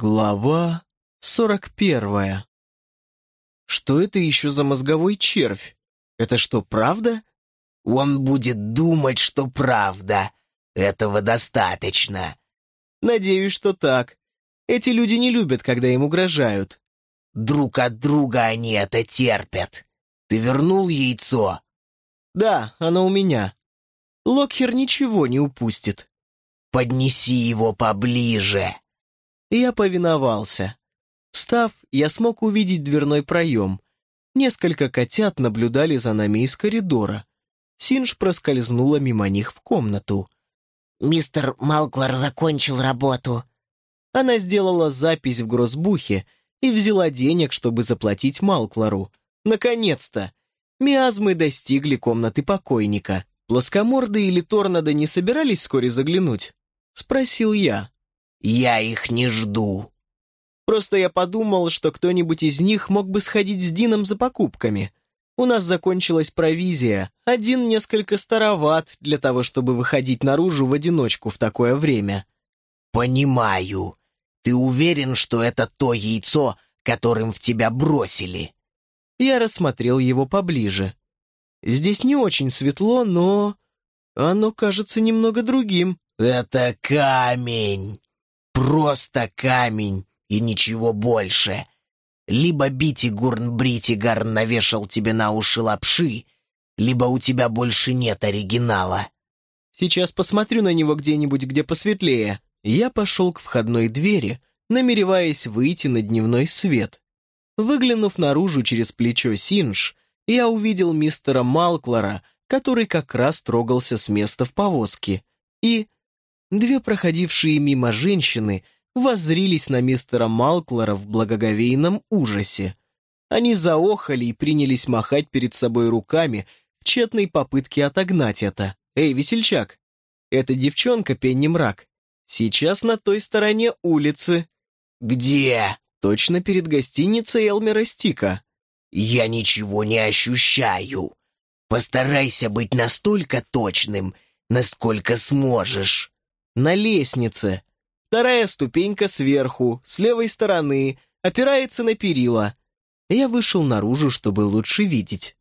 Глава сорок первая. Что это еще за мозговой червь? Это что, правда? Он будет думать, что правда. Этого достаточно. Надеюсь, что так. Эти люди не любят, когда им угрожают. Друг от друга они это терпят. Ты вернул яйцо? Да, оно у меня. Локхер ничего не упустит. Поднеси его поближе. Я повиновался. Встав, я смог увидеть дверной проем. Несколько котят наблюдали за нами из коридора. Синж проскользнула мимо них в комнату. «Мистер Малклар закончил работу». Она сделала запись в грозбухе и взяла денег, чтобы заплатить Малклару. Наконец-то! Миазмы достигли комнаты покойника. Плоскоморды или Торнадо не собирались вскоре заглянуть? Спросил я. «Я их не жду». Просто я подумал, что кто-нибудь из них мог бы сходить с Дином за покупками. У нас закончилась провизия. Один несколько староват для того, чтобы выходить наружу в одиночку в такое время. «Понимаю. Ты уверен, что это то яйцо, которым в тебя бросили?» Я рассмотрел его поближе. Здесь не очень светло, но... Оно кажется немного другим. «Это камень!» Просто камень и ничего больше. Либо Битигурн Бритигарн навешал тебе на уши лапши, либо у тебя больше нет оригинала. Сейчас посмотрю на него где-нибудь, где посветлее. Я пошел к входной двери, намереваясь выйти на дневной свет. Выглянув наружу через плечо Синж, я увидел мистера Малклора, который как раз трогался с места в повозке, и Две проходившие мимо женщины воззрились на мистера Малклора в благоговейном ужасе. Они заохали и принялись махать перед собой руками в тщетной попытке отогнать это. «Эй, весельчак, эта девчонка Пенни Мрак. Сейчас на той стороне улицы». «Где?» «Точно перед гостиницей Элмера Стика». «Я ничего не ощущаю. Постарайся быть настолько точным, насколько сможешь» на лестнице. Вторая ступенька сверху, с левой стороны, опирается на перила. Я вышел наружу, чтобы лучше видеть.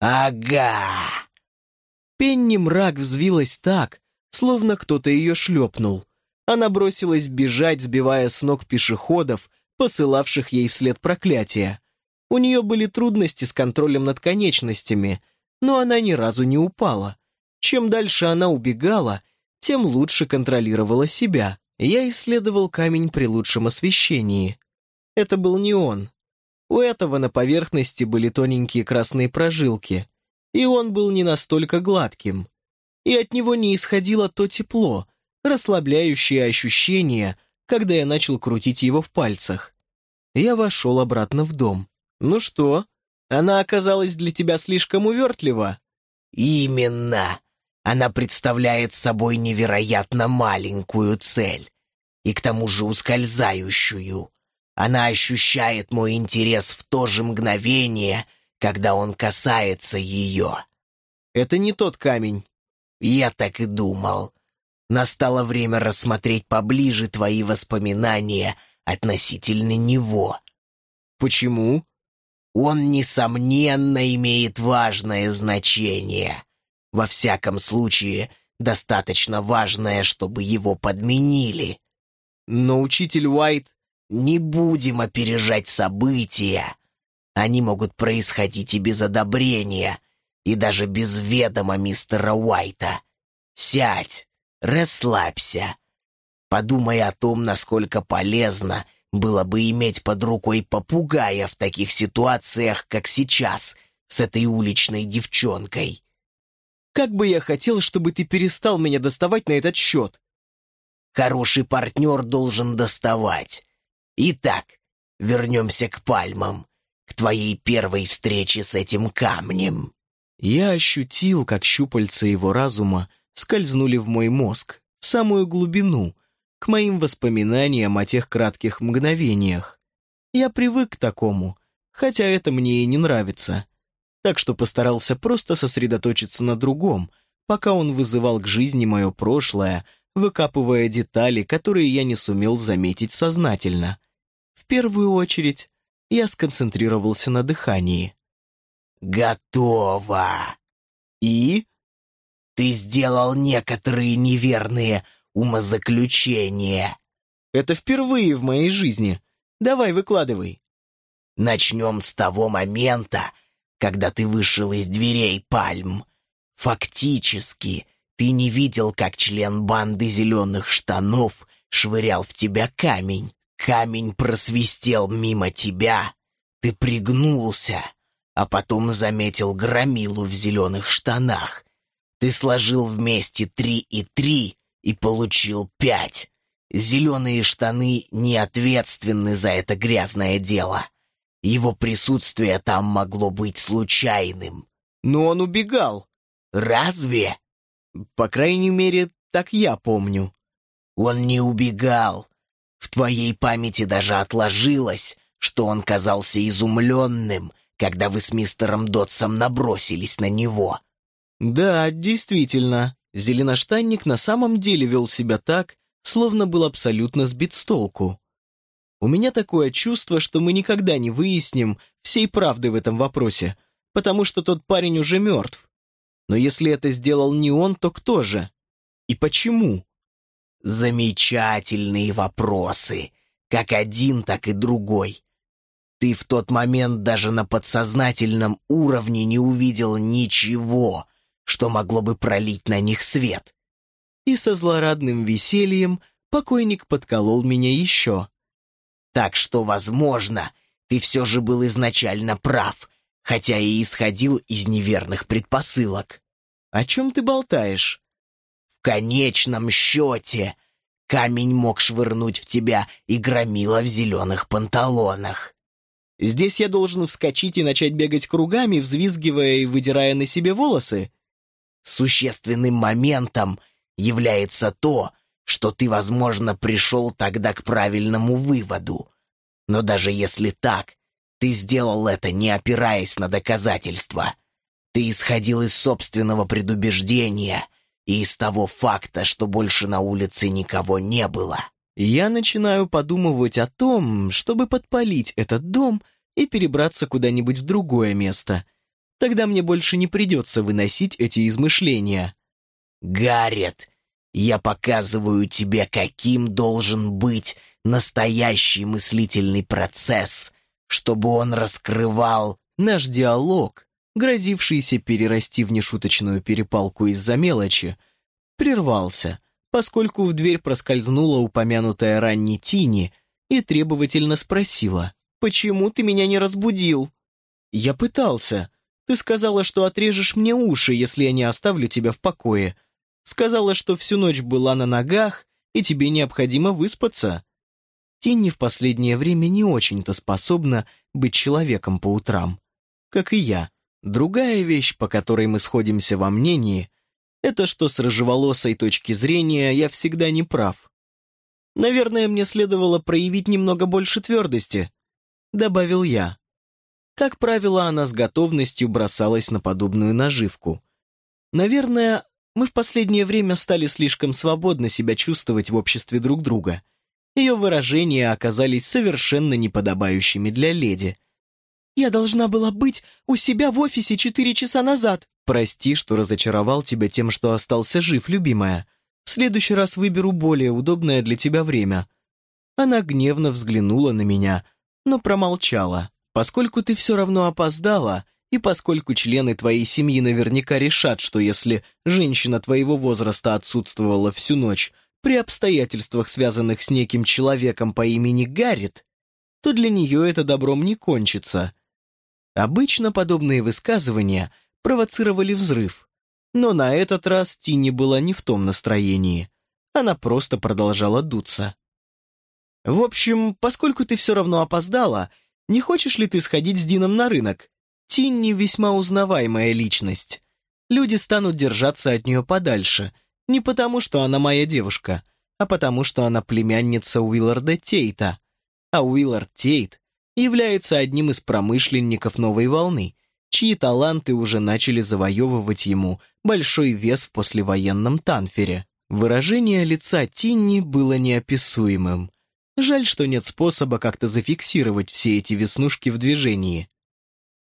«Ага!» Пенни мрак взвилась так, словно кто-то ее шлепнул. Она бросилась бежать, сбивая с ног пешеходов, посылавших ей вслед проклятия. У нее были трудности с контролем над конечностями, но она ни разу не упала. Чем дальше она убегала, тем лучше контролировала себя. Я исследовал камень при лучшем освещении. Это был не он. У этого на поверхности были тоненькие красные прожилки, и он был не настолько гладким. И от него не исходило то тепло, расслабляющее ощущение, когда я начал крутить его в пальцах. Я вошел обратно в дом. «Ну что, она оказалась для тебя слишком увертлива?» «Именно!» Она представляет собой невероятно маленькую цель, и к тому же ускользающую. Она ощущает мой интерес в то же мгновение, когда он касается ее. Это не тот камень. Я так и думал. Настало время рассмотреть поближе твои воспоминания относительно него. Почему? Он, несомненно, имеет важное значение. Во всяком случае, достаточно важное, чтобы его подменили. Но учитель Уайт... Не будем опережать события. Они могут происходить и без одобрения, и даже без ведома мистера Уайта. Сядь, расслабься. Подумай о том, насколько полезно было бы иметь под рукой попугая в таких ситуациях, как сейчас, с этой уличной девчонкой. Как бы я хотел, чтобы ты перестал меня доставать на этот счет. Хороший партнер должен доставать. Итак, вернемся к пальмам, к твоей первой встрече с этим камнем. Я ощутил, как щупальца его разума скользнули в мой мозг, в самую глубину, к моим воспоминаниям о тех кратких мгновениях. Я привык к такому, хотя это мне и не нравится так что постарался просто сосредоточиться на другом, пока он вызывал к жизни мое прошлое, выкапывая детали, которые я не сумел заметить сознательно. В первую очередь я сконцентрировался на дыхании. «Готово!» И? «Ты сделал некоторые неверные умозаключения». Это впервые в моей жизни. Давай, выкладывай. Начнем с того момента, когда ты вышел из дверей пальм. Фактически, ты не видел, как член банды зеленых штанов швырял в тебя камень. Камень просвистел мимо тебя. Ты пригнулся, а потом заметил громилу в зеленых штанах. Ты сложил вместе три и три и получил пять. Зеленые штаны не ответственны за это грязное дело. Его присутствие там могло быть случайным. Но он убегал. Разве? По крайней мере, так я помню. Он не убегал. В твоей памяти даже отложилось, что он казался изумленным, когда вы с мистером Дотсом набросились на него. Да, действительно, зеленоштанник на самом деле вел себя так, словно был абсолютно сбит с толку. У меня такое чувство, что мы никогда не выясним всей правды в этом вопросе, потому что тот парень уже мертв. Но если это сделал не он, то кто же? И почему? Замечательные вопросы. Как один, так и другой. Ты в тот момент даже на подсознательном уровне не увидел ничего, что могло бы пролить на них свет. И со злорадным весельем покойник подколол меня еще. Так что, возможно, ты все же был изначально прав, хотя и исходил из неверных предпосылок. О чем ты болтаешь? В конечном счете, камень мог швырнуть в тебя и громила в зеленых панталонах. Здесь я должен вскочить и начать бегать кругами, взвизгивая и выдирая на себе волосы? Существенным моментом является то, что ты, возможно, пришел тогда к правильному выводу. Но даже если так, ты сделал это, не опираясь на доказательства. Ты исходил из собственного предубеждения и из того факта, что больше на улице никого не было. Я начинаю подумывать о том, чтобы подпалить этот дом и перебраться куда-нибудь в другое место. Тогда мне больше не придется выносить эти измышления. Гаррет, я показываю тебе, каким должен быть настоящий мыслительный процесс, чтобы он раскрывал наш диалог, грозившийся перерасти в нешуточную перепалку из-за мелочи, прервался, поскольку в дверь проскользнула упомянутая ранней Тини и требовательно спросила, «Почему ты меня не разбудил?» «Я пытался. Ты сказала, что отрежешь мне уши, если я не оставлю тебя в покое. Сказала, что всю ночь была на ногах, и тебе необходимо выспаться. Тинни в последнее время не очень-то способна быть человеком по утрам. Как и я. Другая вещь, по которой мы сходимся во мнении, это что с рыжеволосой точки зрения я всегда не прав. Наверное, мне следовало проявить немного больше твердости, добавил я. Как правило, она с готовностью бросалась на подобную наживку. Наверное, мы в последнее время стали слишком свободно себя чувствовать в обществе друг друга. Ее выражения оказались совершенно неподобающими для леди. «Я должна была быть у себя в офисе четыре часа назад». «Прости, что разочаровал тебя тем, что остался жив, любимая. В следующий раз выберу более удобное для тебя время». Она гневно взглянула на меня, но промолчала. «Поскольку ты все равно опоздала, и поскольку члены твоей семьи наверняка решат, что если женщина твоего возраста отсутствовала всю ночь при обстоятельствах, связанных с неким человеком по имени Гаррит, то для нее это добром не кончится. Обычно подобные высказывания провоцировали взрыв, но на этот раз Тинни была не в том настроении. Она просто продолжала дуться. «В общем, поскольку ты все равно опоздала, не хочешь ли ты сходить с Дином на рынок? Тинни весьма узнаваемая личность. Люди станут держаться от нее подальше, не потому, что она моя девушка, а потому, что она племянница Уилларда Тейта. А Уиллард Тейт является одним из промышленников новой волны, чьи таланты уже начали завоевывать ему большой вес в послевоенном Танфере. Выражение лица Тинни было неописуемым. Жаль, что нет способа как-то зафиксировать все эти веснушки в движении.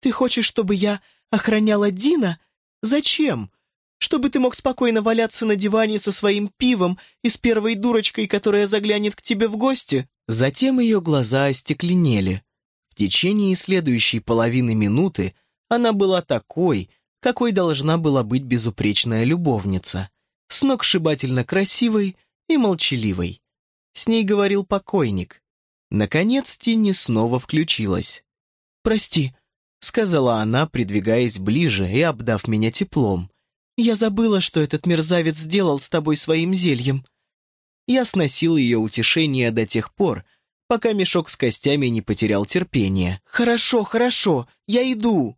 «Ты хочешь, чтобы я охраняла Дина? Зачем? Чтобы ты мог спокойно валяться на диване со своим пивом и с первой дурочкой, которая заглянет к тебе в гости?» Затем ее глаза остекленели. В течение следующей половины минуты она была такой, какой должна была быть безупречная любовница, сногсшибательно красивой и молчаливой. С ней говорил покойник. Наконец Тинни снова включилась. «Прости», — сказала она, придвигаясь ближе и обдав меня теплом. «Я забыла, что этот мерзавец сделал с тобой своим зельем». Я сносил ее утешение до тех пор, пока мешок с костями не потерял терпение. «Хорошо, хорошо, я иду!»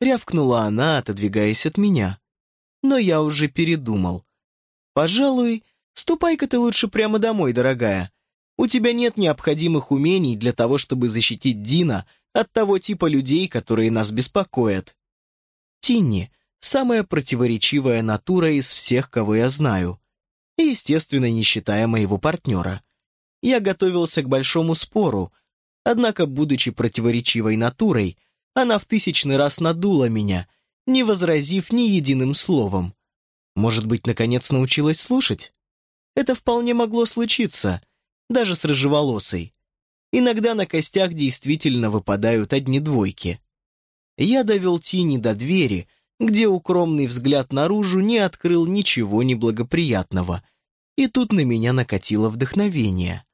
Рявкнула она, отодвигаясь от меня. Но я уже передумал. «Пожалуй, ступай-ка ты лучше прямо домой, дорогая. У тебя нет необходимых умений для того, чтобы защитить Дина от того типа людей, которые нас беспокоят. Тинни — самая противоречивая натура из всех, кого я знаю. И, естественно, не считая моего партнера. Я готовился к большому спору, однако, будучи противоречивой натурой, она в тысячный раз надула меня, не возразив ни единым словом. Может быть, наконец научилась слушать? Это вполне могло случиться, даже с рыжеволосой. Иногда на костях действительно выпадают одни двойки. Я довел Тини до двери, где укромный взгляд наружу не открыл ничего неблагоприятного, и тут на меня накатило вдохновение.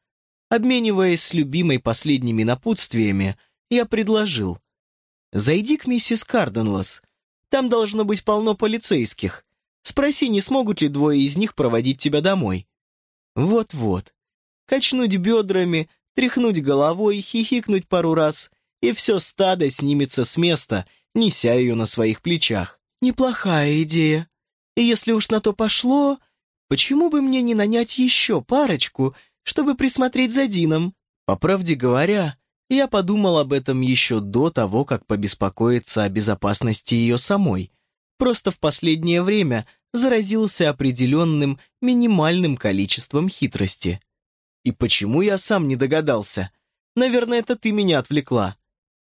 Обмениваясь с любимой последними напутствиями, я предложил. «Зайди к миссис Карденлас. Там должно быть полно полицейских. Спроси, не смогут ли двое из них проводить тебя домой». Вот-вот. Качнуть бедрами, тряхнуть головой, хихикнуть пару раз, и все стадо снимется с места, неся ее на своих плечах. Неплохая идея. И если уж на то пошло, почему бы мне не нанять еще парочку, чтобы присмотреть за Дином? По правде говоря, я подумал об этом еще до того, как побеспокоиться о безопасности ее самой. Просто в последнее время заразился определенным минимальным количеством хитрости. И почему я сам не догадался? Наверное, это ты меня отвлекла.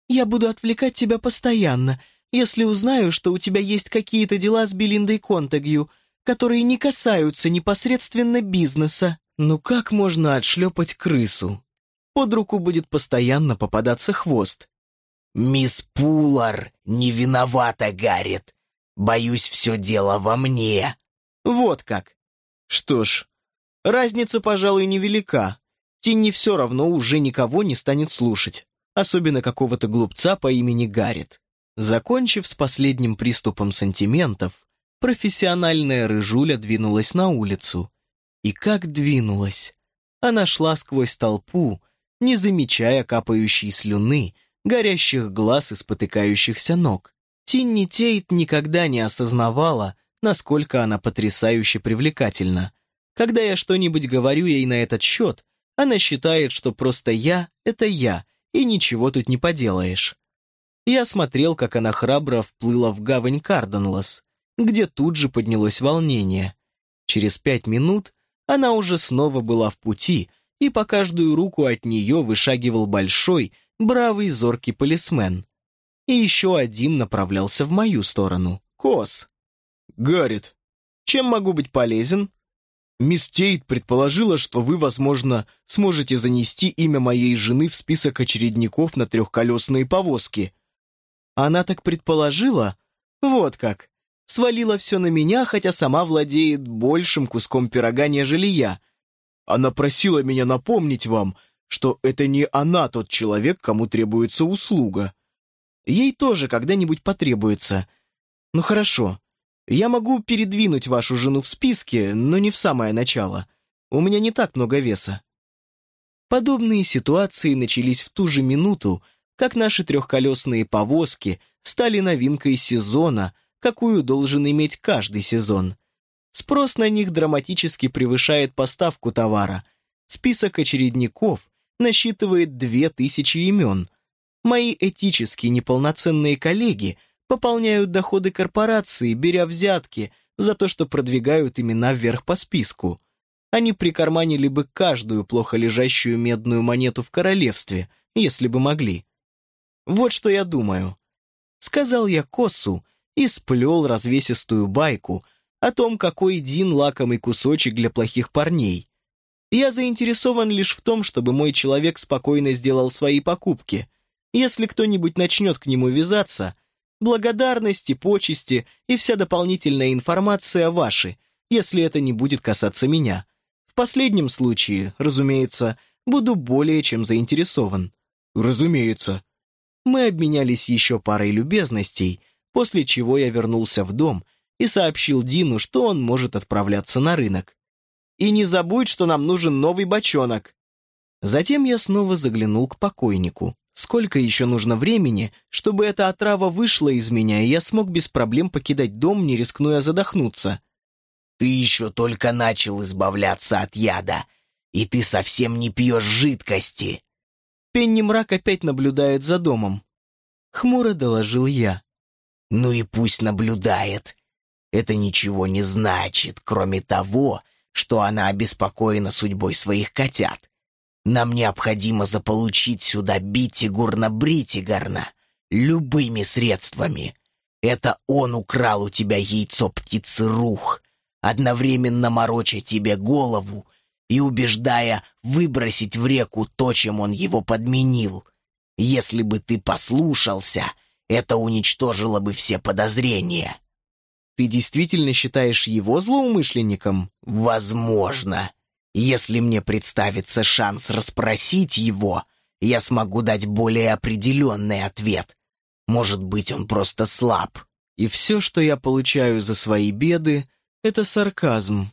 Я буду отвлекать тебя постоянно, если узнаю, что у тебя есть какие-то дела с Белиндой Контагью, которые не касаются непосредственно бизнеса. Ну как можно отшлепать крысу? Под руку будет постоянно попадаться хвост. «Мисс Пулар не виновата, Гаррет. Боюсь, все дело во мне». Вот как. Что ж, Разница, пожалуй, невелика. Тинни все равно уже никого не станет слушать, особенно какого-то глупца по имени Гаррет. Закончив с последним приступом сантиментов, профессиональная рыжуля двинулась на улицу. И как двинулась! Она шла сквозь толпу, не замечая капающей слюны, горящих глаз и спотыкающихся ног. Тинни Тейт никогда не осознавала, насколько она потрясающе привлекательна. Когда я что-нибудь говорю ей на этот счет, она считает, что просто я — это я, и ничего тут не поделаешь. Я смотрел, как она храбро вплыла в гавань Карденлас, где тут же поднялось волнение. Через пять минут она уже снова была в пути, и по каждую руку от нее вышагивал большой, бравый, зоркий полисмен. И еще один направлялся в мою сторону. Кос. «Гаррит, чем могу быть полезен?» Мисс Тейт предположила, что вы, возможно, сможете занести имя моей жены в список очередников на трехколесные повозки. Она так предположила? Вот как. Свалила все на меня, хотя сама владеет большим куском пирога, нежели я. Она просила меня напомнить вам, что это не она тот человек, кому требуется услуга. Ей тоже когда-нибудь потребуется. Ну хорошо, я могу передвинуть вашу жену в списке, но не в самое начало. У меня не так много веса. Подобные ситуации начались в ту же минуту, как наши трехколесные повозки стали новинкой сезона, какую должен иметь каждый сезон. Спрос на них драматически превышает поставку товара. Список очередников насчитывает две тысячи имен. Мои этически неполноценные коллеги – пополняют доходы корпорации, беря взятки, за то, что продвигают имена вверх по списку. Они прикарманили бы каждую плохо лежащую медную монету в королевстве, если бы могли. Вот что я думаю. Сказал я Косу и сплел развесистую байку о том, какой Дин лакомый кусочек для плохих парней. Я заинтересован лишь в том, чтобы мой человек спокойно сделал свои покупки. Если кто-нибудь начнет к нему вязаться, благодарности, почести и вся дополнительная информация ваши, если это не будет касаться меня. В последнем случае, разумеется, буду более чем заинтересован. Разумеется. Мы обменялись еще парой любезностей, после чего я вернулся в дом и сообщил Дину, что он может отправляться на рынок. И не забудь, что нам нужен новый бочонок». Затем я снова заглянул к покойнику. Сколько еще нужно времени, чтобы эта отрава вышла из меня, и я смог без проблем покидать дом, не рискнуя задохнуться? «Ты еще только начал избавляться от яда, и ты совсем не пьешь жидкости!» Пенни мрак опять наблюдает за домом. Хмуро доложил я. «Ну и пусть наблюдает. Это ничего не значит, кроме того, что она обеспокоена судьбой своих котят. Нам необходимо заполучить сюда Биттигурна Бритигарна любыми средствами. Это он украл у тебя яйцо птицы Рух, одновременно мороча тебе голову и убеждая выбросить в реку то, чем он его подменил. Если бы ты послушался, это уничтожило бы все подозрения. Ты действительно считаешь его злоумышленником? Возможно. Если мне представится шанс расспросить его, я смогу дать более определенный ответ. Может быть, он просто слаб. И все, что я получаю за свои беды, это сарказм.